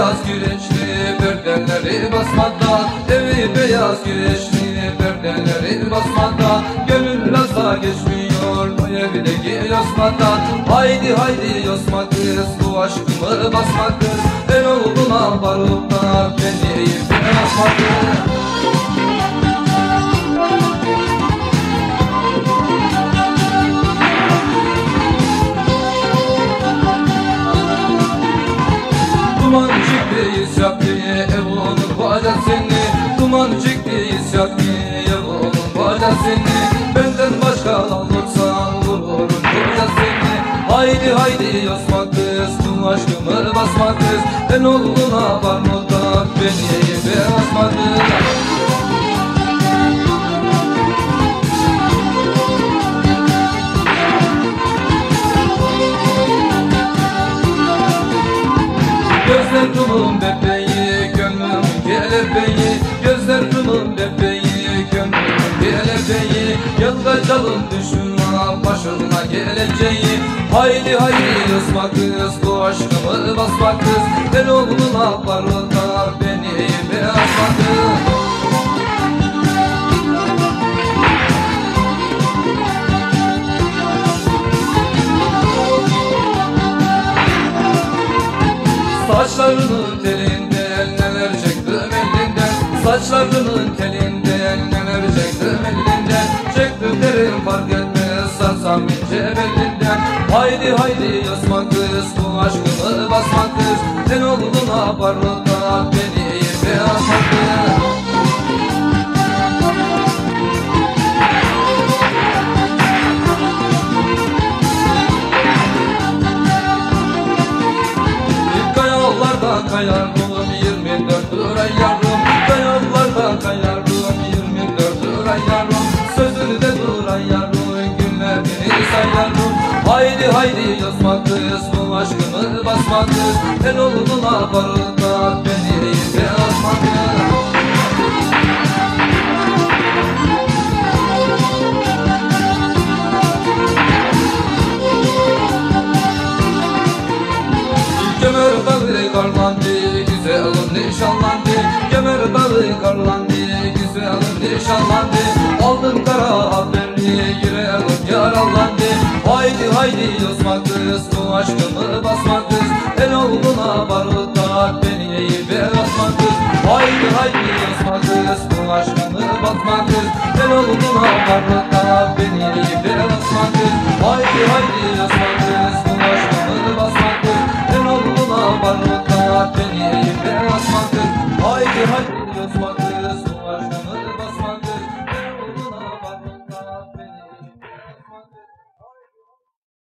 beyaz güneşli perdeleri basmada Evi beyaz güneşli perdeleri basmada Gönül rasa geçmiyor bu evdeki yosmada Haydi haydi yosma bu aşkımı basma kız Ben oğluna barutta beni basma kız çıktı isyak diye ev onun bacak seni. Duman çıktı isyak diye ev onun bacak seni. Benden başka alırsan vururum bacak seni. Haydi haydi yosma kız bu aşkımı basma kız. Ben oğluna var Gözlerimin bebeği, gönlümün kelebeği Gözlerimin bebeği, gönlümün kelebeği Yılda calın düşünme başına geleceği. Haydi haydi ısma kız, bu aşkımı basma kız. Ben oğluna barıda beni bir asma kız Saçlarının telinden neler çektim elinden Saçlarının telinden neler çektim elinden Çektiklerim fark etmez sarsam ince belinden Haydi haydi yasma kız bu aşkımı basma kız. Sen oğluna parlıkta beni Günlerini sayarım Haydi haydi yazma kız Bu aşkımı basma kız El oğluna barında Beni de asma kız Kemer dağı karlandı, güzelim nişanlandı. Kemer dağı karlandı, güzelim nişanlandı Haydi haydi yosma kız, bu aşkımı basma kız El oğluna barutta beni iyi bir asma kız Haydi haydi yosma kız, bu aşkımı basma kız El oğluna barutta beni iyi bir asma kız Haydi haydi yosma kız